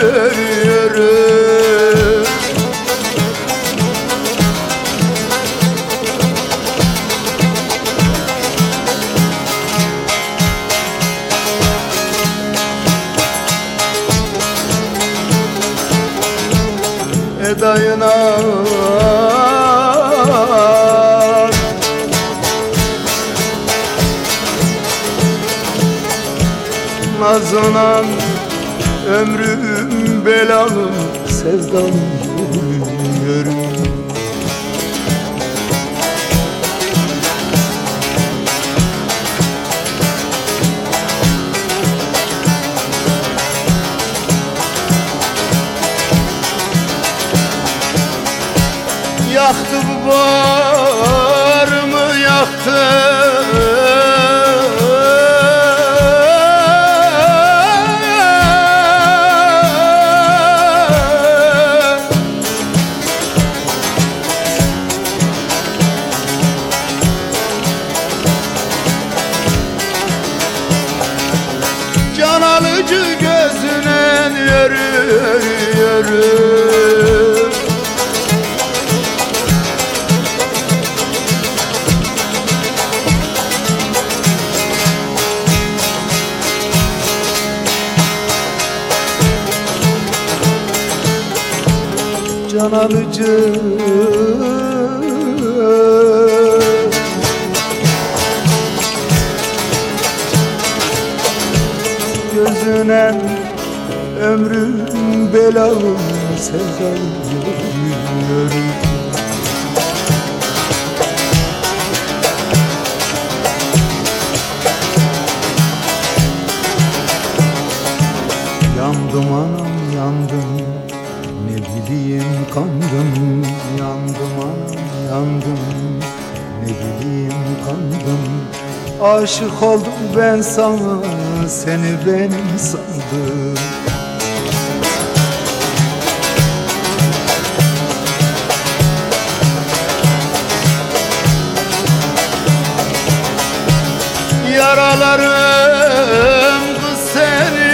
yürü Edayına Nazınan ömrüm belalı sevdam yürü Yaktı bu yürü. Can ömrüm belalı sevdam yürü Yandım anam yandım Ne bileyim kandım Yandım anam yandım Ne bileyim kandım Aşık oldum ben sana Seni benim sandım Yaralarım kız seni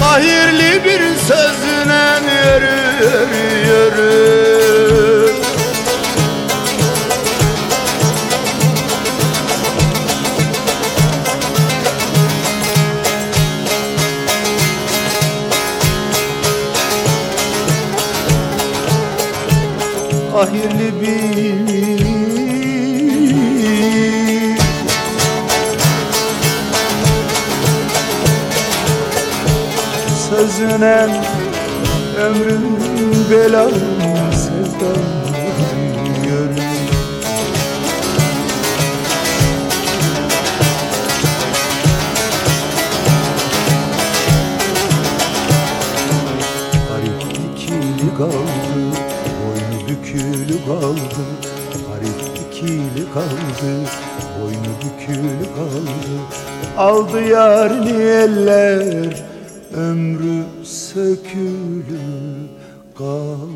Hayırlı bir sözüne yürü Hayırlı bir Sözüne ömrüm belalı sevdam yürü bükülü kaldı Garip ikili kaldı Boynu bükülü kaldı. Aldı yarini eller Ömrü sökülü kaldı